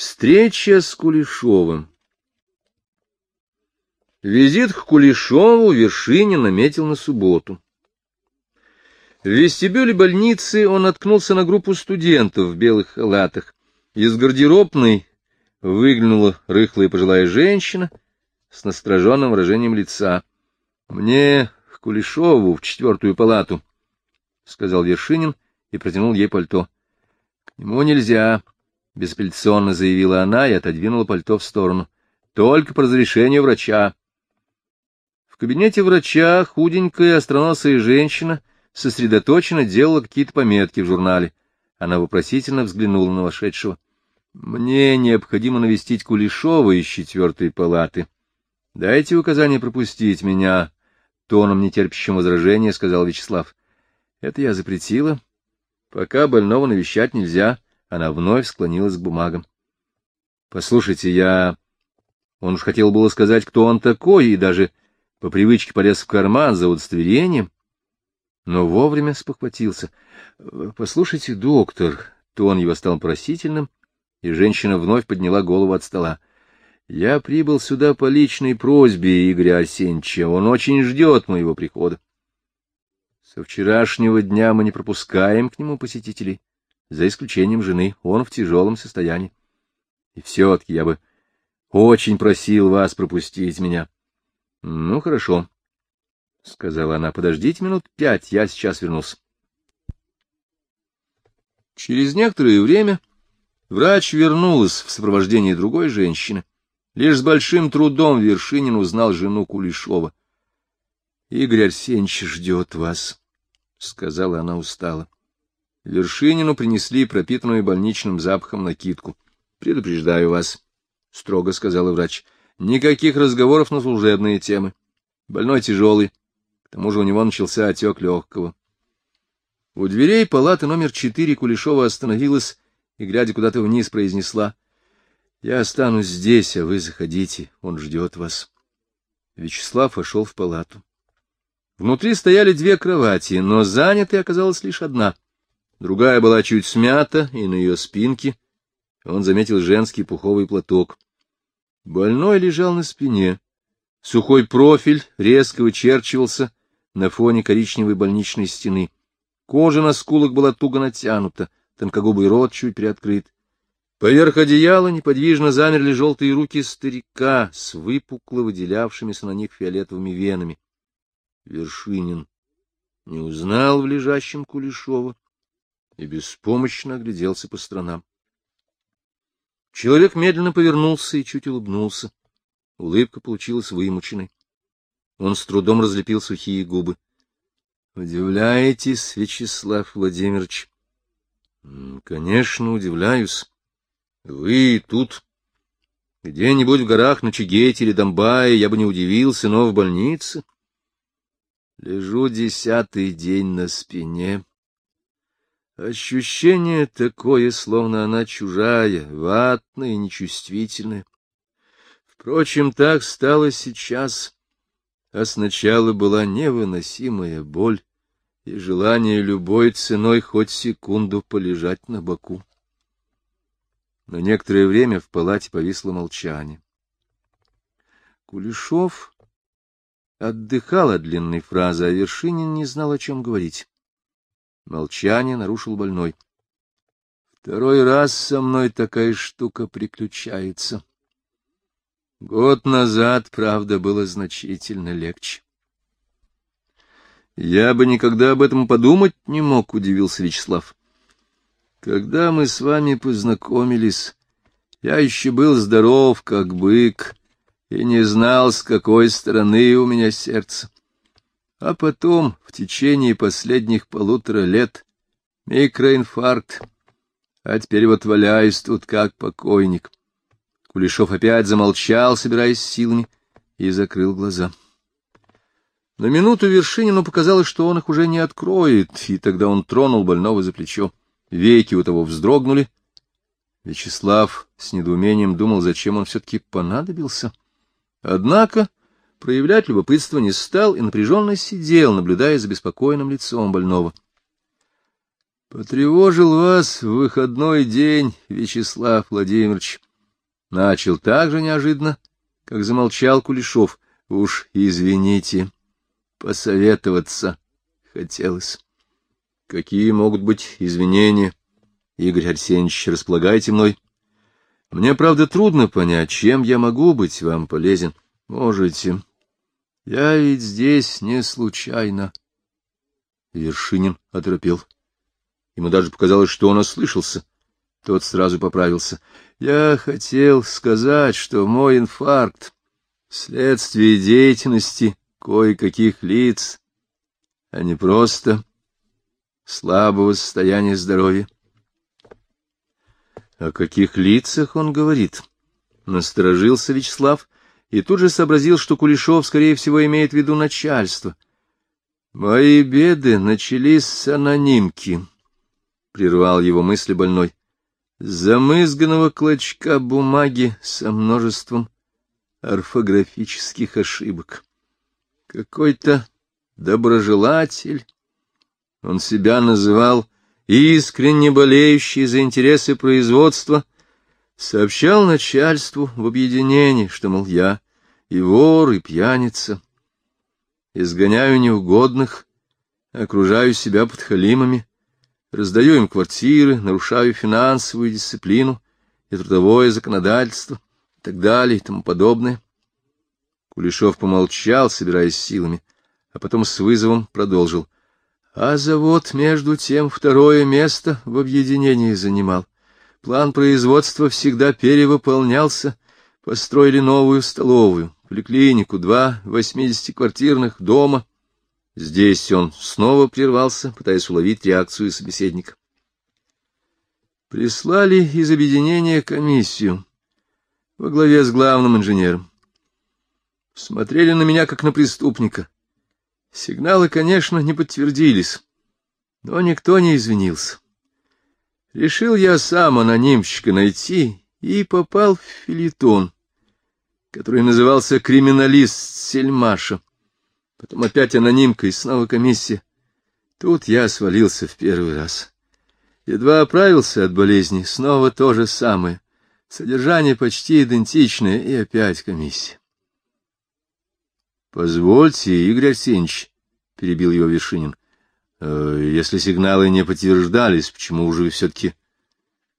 Встреча с Кулешовым Визит к Кулешову Вершинин наметил на субботу. В вестибюле больницы он наткнулся на группу студентов в белых халатах. Из гардеробной выглянула рыхлая пожилая женщина с настороженным выражением лица. — Мне к Кулешову в четвертую палату, — сказал Вершинин и протянул ей пальто. — К нему нельзя, — беспельционно заявила она и отодвинула пальто в сторону. — Только по разрешению врача. В кабинете врача худенькая остроносая женщина сосредоточенно делала какие-то пометки в журнале. Она вопросительно взглянула на вошедшего. — Мне необходимо навестить Кулешова из четвертой палаты. Дайте указание пропустить меня, — тоном нетерпящим возражения сказал Вячеслав. — Это я запретила. Пока больного навещать нельзя. — она вновь склонилась к бумагам. — Послушайте, я... Он уж хотел было сказать, кто он такой, и даже по привычке полез в карман за удостоверением, но вовремя спохватился. — Послушайте, доктор, тон его стал просительным, и женщина вновь подняла голову от стола. — Я прибыл сюда по личной просьбе Игоря Арсеньевича, он очень ждет моего прихода. Со вчерашнего дня мы не пропускаем к нему посетителей за исключением жены, он в тяжелом состоянии. И все-таки я бы очень просил вас пропустить меня. — Ну, хорошо, — сказала она. — Подождите минут пять, я сейчас вернусь. Через некоторое время врач вернулась в сопровождении другой женщины. Лишь с большим трудом Вершинин узнал жену Кулешова. — Игорь Арсеньевич ждет вас, — сказала она устало. — Вершинину принесли пропитанную больничным запахом накидку. — Предупреждаю вас, — строго сказал врач. — Никаких разговоров на служебные темы. Больной тяжелый. К тому же у него начался отек легкого. У дверей палаты номер четыре Кулешова остановилась и, глядя куда-то вниз, произнесла. — Я останусь здесь, а вы заходите. Он ждет вас. Вячеслав вошел в палату. Внутри стояли две кровати, но занятой оказалась лишь одна — Другая была чуть смята, и на ее спинке он заметил женский пуховый платок. Больной лежал на спине. Сухой профиль резко вычерчивался на фоне коричневой больничной стены. Кожа на скулах была туго натянута, тонкогубый рот чуть приоткрыт. Поверх одеяла неподвижно замерли желтые руки старика с выпукло выделявшимися на них фиолетовыми венами. Вершинин не узнал в лежащем Кулешова и беспомощно огляделся по сторонам. Человек медленно повернулся и чуть улыбнулся. Улыбка получилась вымученной. Он с трудом разлепил сухие губы. — Удивляетесь, Вячеслав Владимирович? — Конечно, удивляюсь. Вы тут, где-нибудь в горах на Чигете или Домбае, я бы не удивился, но в больнице. Лежу десятый день на спине. Ощущение такое, словно она чужая, ватная и нечувствительная. Впрочем, так стало сейчас, а сначала была невыносимая боль и желание любой ценой хоть секунду полежать на боку. На некоторое время в палате повисло молчание. Кулешов отдыхал от длинной фразы, а Вершинин не знал, о чем говорить. Молчание нарушил больной. Второй раз со мной такая штука приключается. Год назад, правда, было значительно легче. Я бы никогда об этом подумать не мог, — удивился Вячеслав. Когда мы с вами познакомились, я еще был здоров, как бык, и не знал, с какой стороны у меня сердце. А потом, в течение последних полутора лет, микроинфаркт. А теперь вот валяюсь тут как покойник. Кулешов опять замолчал, собираясь силами, и закрыл глаза. На минуту Вершинину показалось, что он их уже не откроет, и тогда он тронул больного за плечо. Веки у того вздрогнули. Вячеслав с недоумением думал, зачем он все-таки понадобился. Однако проявлять любопытство не стал и напряженно сидел, наблюдая за беспокойным лицом больного. — Потревожил вас в выходной день, Вячеслав Владимирович, Начал так же неожиданно, как замолчал Кулешов. Уж извините, посоветоваться хотелось. Какие могут быть извинения? Игорь Арсеньевич, располагайте мной. Мне, правда, трудно понять, чем я могу быть вам полезен. Можете. Я ведь здесь не случайно. Вершинин оторопел. Ему даже показалось, что он ослышался. Тот сразу поправился. Я хотел сказать, что мой инфаркт — следствие деятельности кое-каких лиц, а не просто слабого состояния здоровья. О каких лицах он говорит? Насторожился Вячеслав и тут же сообразил, что Кулешов, скорее всего, имеет в виду начальство. Мои беды начались с анонимки, — прервал его мысли больной. Замызганного клочка бумаги со множеством орфографических ошибок. Какой-то доброжелатель, он себя называл искренне болеющий за интересы производства, сообщал начальству в объединении, что, мол, я и вор, и пьяница, изгоняю неугодных, окружаю себя подхалимами, раздаю им квартиры, нарушаю финансовую дисциплину и трудовое законодательство и так далее и тому подобное. Кулешов помолчал, собираясь силами, а потом с вызовом продолжил — а завод, между тем, второе место в объединении занимал. План производства всегда перевыполнялся. Построили новую столовую, поликлинику, два восьмидесятиквартирных дома. Здесь он снова прервался, пытаясь уловить реакцию собеседника. Прислали из объединения комиссию во главе с главным инженером. Смотрели на меня, как на преступника. Сигналы, конечно, не подтвердились, но никто не извинился. Решил я сам анонимщика найти и попал в филитон, который назывался «Криминалист Сельмаша». Потом опять анонимка и снова комиссия. Тут я свалился в первый раз. Едва оправился от болезни, снова то же самое. Содержание почти идентичное, и опять комиссия. — Позвольте, Игорь Арсеньевич, — перебил его Вершинин, если сигналы не подтверждались, почему же вы все-таки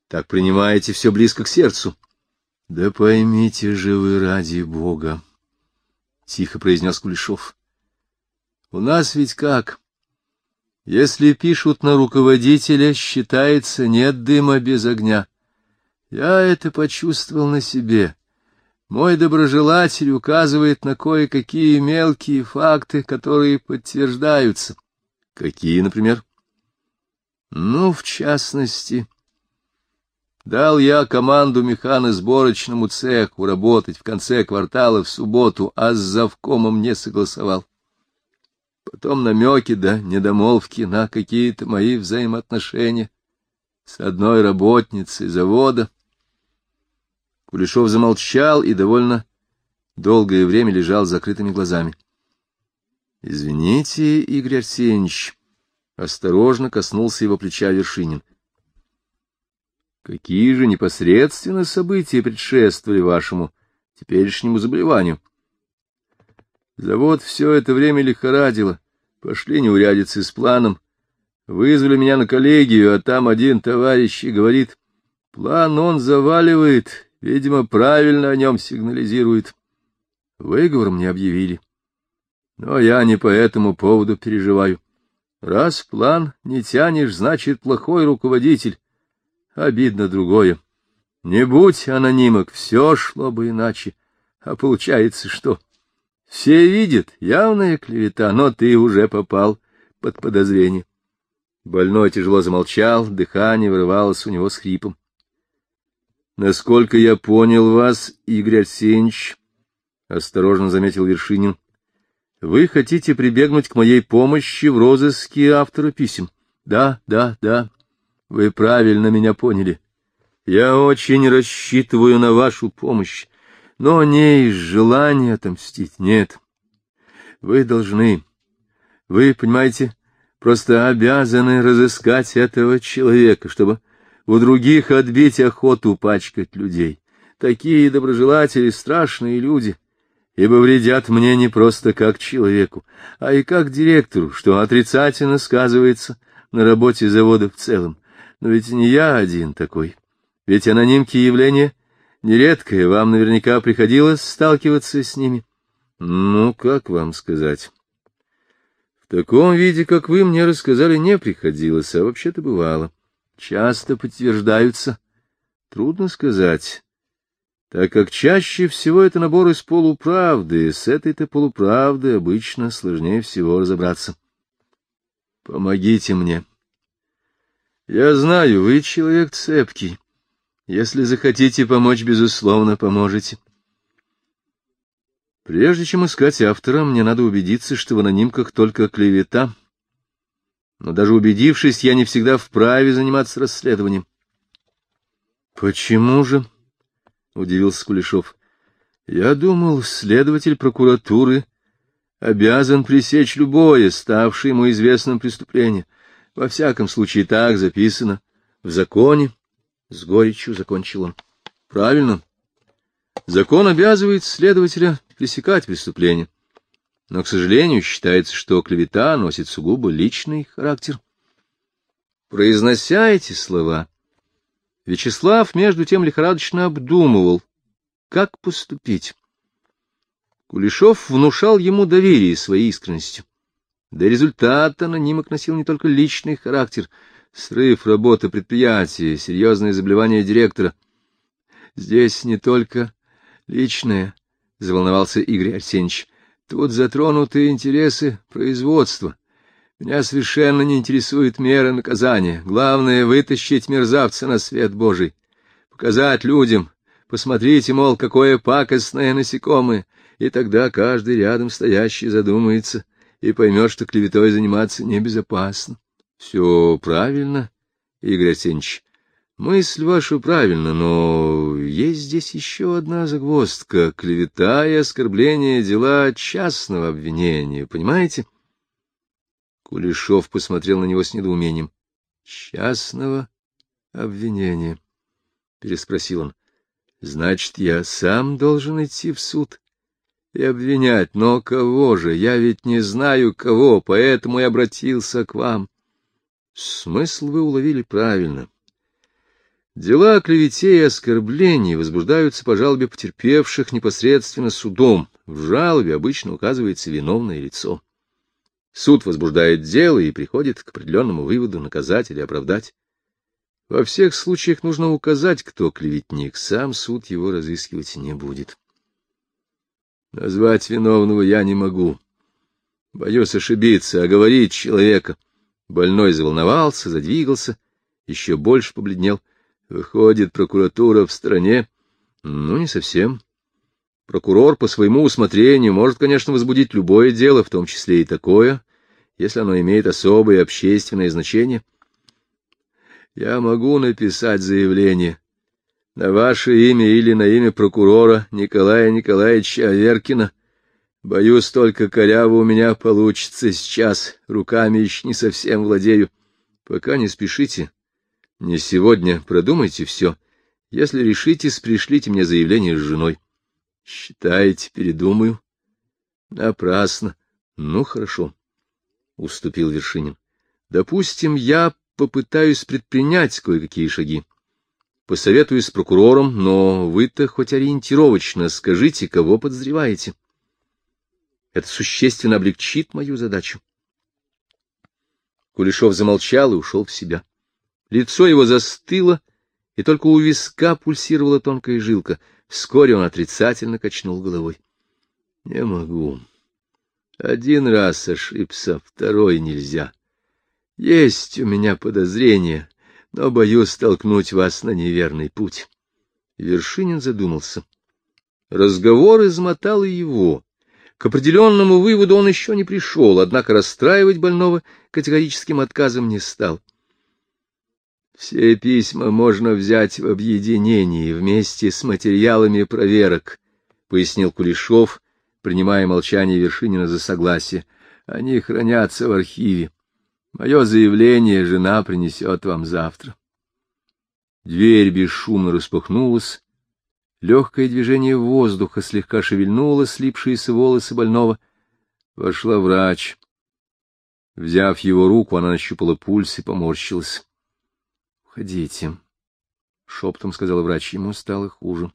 так принимаете все близко к сердцу? — Да поймите же вы ради Бога, — тихо произнес Кулешов. — У нас ведь как? Если пишут на руководителя, считается нет дыма без огня. Я это почувствовал на себе. — мой доброжелатель указывает на кое-какие мелкие факты, которые подтверждаются. Какие, например? Ну, в частности, дал я команду механосборочному цеху работать в конце квартала в субботу, а с завкомом не согласовал. Потом намеки да недомолвки на какие-то мои взаимоотношения с одной работницей завода — Кулешов замолчал и довольно долгое время лежал с закрытыми глазами. — Извините, Игорь Арсеньевич, — осторожно коснулся его плеча Вершинин. — Какие же непосредственно события предшествовали вашему теперешнему заболеванию? Завод все это время лихорадило, пошли неурядицы с планом, вызвали меня на коллегию, а там один товарищ и говорит, план он заваливает, Видимо, правильно о нем сигнализирует. Выговор мне объявили. Но я не по этому поводу переживаю. Раз план не тянешь, значит, плохой руководитель. Обидно другое. Не будь анонимок, все шло бы иначе. А получается что? Все видят, явная клевета, но ты уже попал под подозрение. Больной тяжело замолчал, дыхание вырывалось у него с хрипом. Насколько я понял вас, Игорь Арсеньевич, — осторожно заметил Вершинин, — вы хотите прибегнуть к моей помощи в розыске автора писем. Да, да, да, вы правильно меня поняли. Я очень рассчитываю на вашу помощь, но не из желания отомстить, нет. Вы должны, вы, понимаете, просто обязаны разыскать этого человека, чтобы у других отбить охоту пачкать людей. Такие доброжелатели — страшные люди, ибо вредят мне не просто как человеку, а и как директору, что отрицательно сказывается на работе завода в целом. Но ведь не я один такой. Ведь анонимки явления нередкое, вам наверняка приходилось сталкиваться с ними. Ну, как вам сказать? В таком виде, как вы мне рассказали, не приходилось, а вообще-то бывало. Часто подтверждаются. Трудно сказать так как чаще всего это набор из полуправды, с этой-то полуправды обычно сложнее всего разобраться. Помогите мне. Я знаю, вы человек цепкий. Если захотите помочь, безусловно, поможете. Прежде чем искать автора, мне надо убедиться, что в анонимках только клевета. Но даже убедившись, я не всегда вправе заниматься расследованием. Почему же? — удивился Кулешов. — Я думал, следователь прокуратуры обязан пресечь любое, ставшее ему известным преступление. Во всяком случае, так записано в законе. С горечью закончил он. — Правильно. Закон обязывает следователя пресекать преступление. Но, к сожалению, считается, что клевета носит сугубо личный характер. Произнося эти слова, Вячеслав, между тем, лихорадочно обдумывал, как поступить. Кулешов внушал ему доверие своей искренностью. До результата анонимок носил не только личный характер, срыв работы предприятия, серьезное заболевание директора. Здесь не только личное, — заволновался Игорь Арсеньевич, — тут затронуты интересы производства. Меня совершенно не интересует мера наказания. Главное — вытащить мерзавца на свет Божий. Показать людям. Посмотрите, мол, какое пакостное насекомое. И тогда каждый рядом стоящий задумается и поймет, что клеветой заниматься небезопасно. Все правильно, Игорь Арсеньевич. Мысль ваша правильна, но есть здесь еще одна загвоздка. Клевета и оскорбление — дела частного обвинения, понимаете? — Кулешов посмотрел на него с недоумением. — Частного обвинения, — переспросил он. — Значит, я сам должен идти в суд и обвинять. Но кого же? Я ведь не знаю, кого, поэтому и обратился к вам. Смысл вы уловили правильно. Дела о клевете и оскорблении возбуждаются по жалобе потерпевших непосредственно судом. В жалобе обычно указывается виновное лицо. Суд возбуждает дело и приходит к определенному выводу наказать или оправдать. Во всех случаях нужно указать, кто клеветник, сам суд его разыскивать не будет. Назвать виновного я не могу. Боюсь ошибиться, а говорить человека. Больной заволновался, задвигался, еще больше побледнел. Выходит, прокуратура в стране? Ну, не совсем. Прокурор по своему усмотрению может, конечно, возбудить любое дело, в том числе и такое, если оно имеет особое общественное значение. Я могу написать заявление на ваше имя или на имя прокурора Николая Николаевича Аверкина. Боюсь, только коряво у меня получится сейчас, руками еще не совсем владею. Пока не спешите. Не сегодня, продумайте все. Если решитесь, пришлите мне заявление с женой. — Считаете, передумаю? — Напрасно. Ну, хорошо, — уступил Вершинин. — Допустим, я попытаюсь предпринять кое-какие шаги. Посоветуюсь с прокурором, но вы-то хоть ориентировочно скажите, кого подозреваете. Это существенно облегчит мою задачу. Кулешов замолчал и ушел в себя. Лицо его застыло, и только у виска пульсировала тонкая жилка — Вскоре он отрицательно качнул головой. — Не могу. Один раз ошибся, второй нельзя. Есть у меня подозрение, но боюсь столкнуть вас на неверный путь. Вершинин задумался. Разговор измотал его. К определенному выводу он еще не пришел, однако расстраивать больного категорическим отказом не стал. Все письма можно взять в объединении вместе с материалами проверок, — пояснил Кулешов, принимая молчание Вершинина за согласие. Они хранятся в архиве. Мое заявление жена принесет вам завтра. Дверь бесшумно распахнулась. Легкое движение воздуха слегка шевельнуло слипшиеся волосы больного. Вошла врач. Взяв его руку, она нащупала пульс и поморщилась. — Уходите, — шептом сказала врач. Ему стало хуже.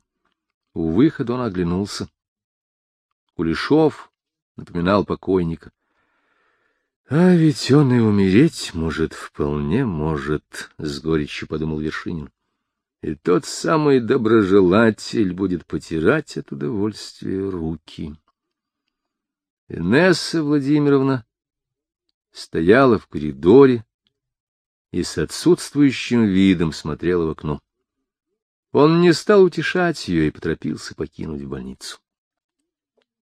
У выхода он оглянулся. Кулешов напоминал покойника. — А ведь он и умереть может, вполне может, — с горечью подумал Вершинин. И тот самый доброжелатель будет потирать от удовольствия руки. Инесса Владимировна стояла в коридоре и с отсутствующим видом смотрела в окно. Он не стал утешать ее и поторопился покинуть больницу.